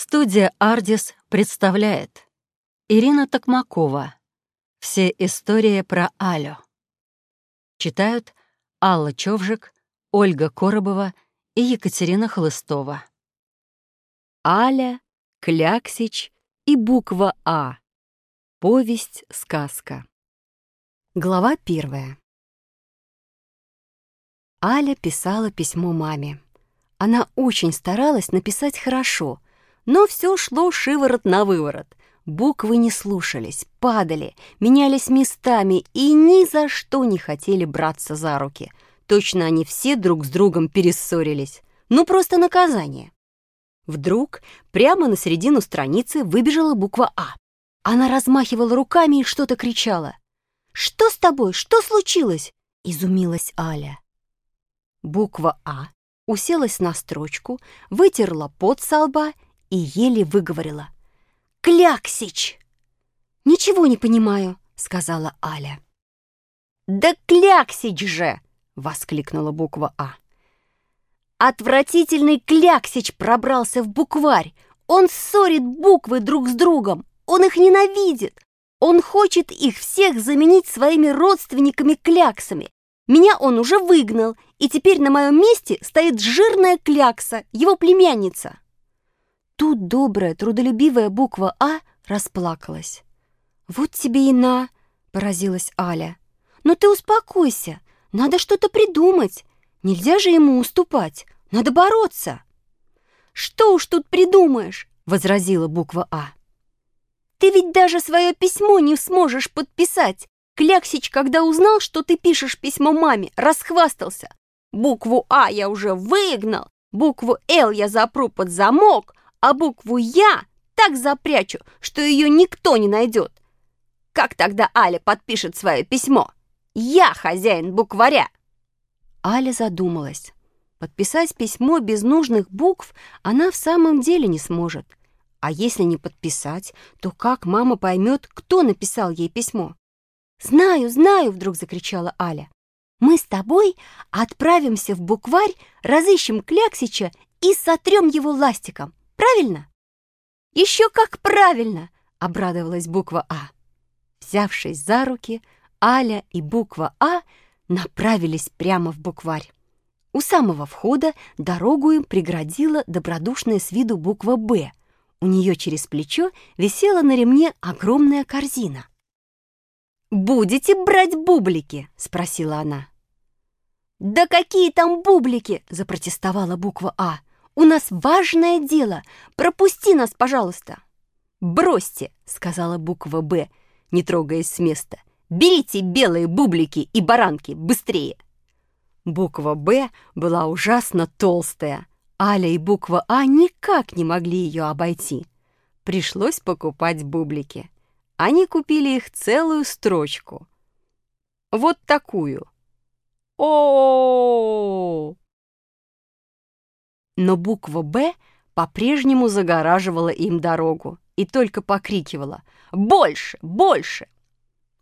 Студия «Ардис» представляет Ирина Токмакова «Все истории про Алю». Читают Алла Човжик, Ольга Коробова и Екатерина Хлыстова. Аля, Кляксич и буква А. Повесть-сказка. Глава первая. Аля писала письмо маме. Она очень старалась написать хорошо — но все шло шиворот на выворот. Буквы не слушались, падали, менялись местами и ни за что не хотели браться за руки. Точно они все друг с другом перессорились. Ну, просто наказание. Вдруг прямо на середину страницы выбежала буква «А». Она размахивала руками и что-то кричала. «Что с тобой? Что случилось?» — изумилась Аля. Буква «А» уселась на строчку, вытерла пот со лба и еле выговорила. «Кляксич!» «Ничего не понимаю», — сказала Аля. «Да кляксич же!» — воскликнула буква «А». Отвратительный кляксич пробрался в букварь. Он ссорит буквы друг с другом. Он их ненавидит. Он хочет их всех заменить своими родственниками-кляксами. Меня он уже выгнал, и теперь на моем месте стоит жирная клякса, его племянница. Тут добрая, трудолюбивая буква «А» расплакалась. «Вот тебе и на!» — поразилась Аля. «Но ты успокойся, надо что-то придумать. Нельзя же ему уступать, надо бороться». «Что уж тут придумаешь?» — возразила буква «А». «Ты ведь даже свое письмо не сможешь подписать. Кляксич, когда узнал, что ты пишешь письмо маме, расхвастался. Букву «А» я уже выгнал, букву «Л» я запру под замок, а букву «Я» так запрячу, что ее никто не найдет. Как тогда Аля подпишет свое письмо? Я хозяин букваря. Аля задумалась. Подписать письмо без нужных букв она в самом деле не сможет. А если не подписать, то как мама поймет, кто написал ей письмо? «Знаю, знаю!» — вдруг закричала Аля. «Мы с тобой отправимся в букварь, разыщем Кляксича и сотрем его ластиком. Правильно? Еще как правильно, обрадовалась буква А. Взявшись за руки, Аля и буква А направились прямо в букварь. У самого входа дорогу им преградила добродушная с виду буква «Б». У нее через плечо висела на ремне огромная корзина. «Будете брать бублики?» — спросила она. «Да какие там бублики!» — запротестовала буква «А». У нас важное дело. Пропусти нас, пожалуйста. Бросьте, сказала буква «Б», не трогаясь с места. Берите белые бублики и баранки быстрее. Буква «Б» была ужасно толстая. Аля и буква «А» никак не могли ее обойти. Пришлось покупать бублики. Они купили их целую строчку. Вот такую. О! -о, -о, -о но буква «Б» по-прежнему загораживала им дорогу и только покрикивала «Больше! Больше!».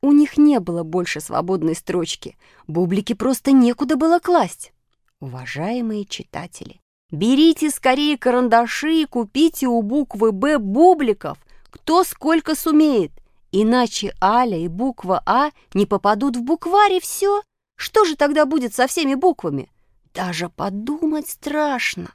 У них не было больше свободной строчки, бублики просто некуда было класть. Уважаемые читатели, берите скорее карандаши и купите у буквы «Б» бубликов, кто сколько сумеет, иначе Аля и буква «А» не попадут в букварь и все. Что же тогда будет со всеми буквами? Даже подумать страшно.